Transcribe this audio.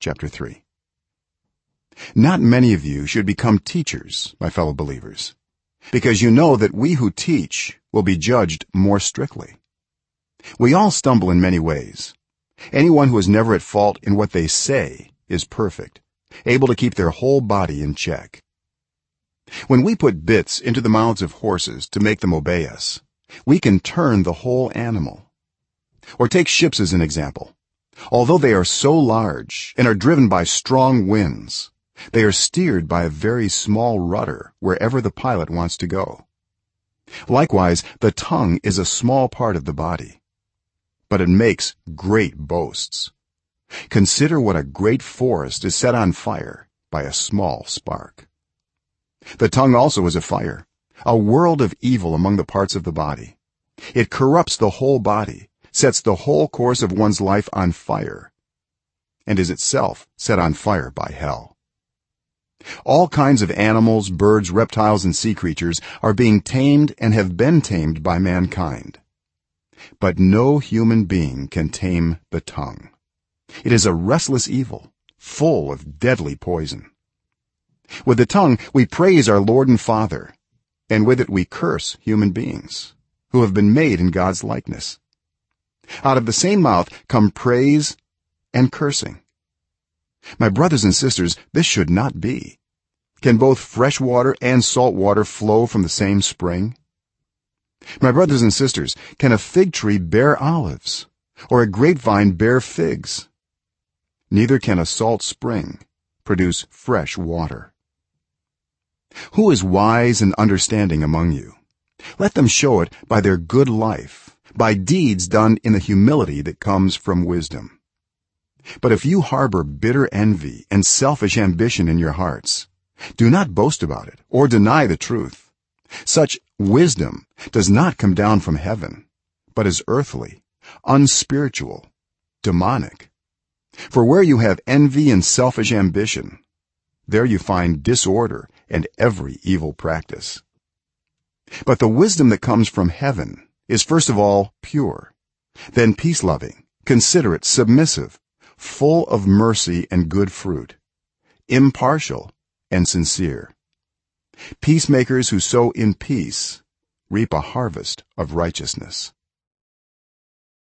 chapter 3 not many of you should become teachers my fellow believers because you know that we who teach will be judged more strictly. We all stumble in many ways. Anyone who is never at fault in what they say is perfect able to keep their whole body in check. When we put bits into the mouths of horses to make them obey us we can turn the whole animal. Or take ships as an example although they are so large and are driven by strong winds they are steered by a very small rudder wherever the pilot wants to go. Likewise the tongue is a small part of the body but it makes great boasts. Consider what a great forest is set on fire by a small spark. The tongue also is a fire a world of evil among the parts of the body. It corrupts the whole body sets the whole course of one's life on fire and is itself set on fire by hell. All kinds of animals birds reptiles and sea creatures are being tamed and have been tamed by mankind. But no human being can tame the tongue. It is a restless evil full of deadly poison. With the tongue we praise our lord and father and with it we curse human beings who have been made in God's likeness out of the same mouth come praise and cursing. My brothers and sisters this should not be. Can both fresh water and salt water flow from the same spring? My brothers and sisters can a fig tree bear olives or a grapevine bear figs? Neither can a salt spring produce fresh water. Who is wise and understanding among you? Let them show it by their good life by deeds done in the humility that comes from wisdom. But if you harbor bitter envy and selfish ambition in your hearts do not boast about it or deny the truth. Such wisdom does not come down from heaven but is earthly unspiritual demonic. For where you have envy and selfish ambition there you find disorder and every evil practice. But the wisdom that comes from heaven is first of all pure then peace-loving considerate submissive full of mercy and good fruit impartial and sincere. Peacemakers who sow in peace reap a harvest of righteousness